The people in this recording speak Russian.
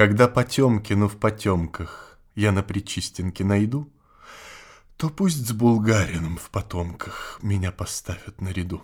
Когда Потемкину в потемках я на Причистенке найду, То пусть с Булгарином в потомках меня поставят наряду.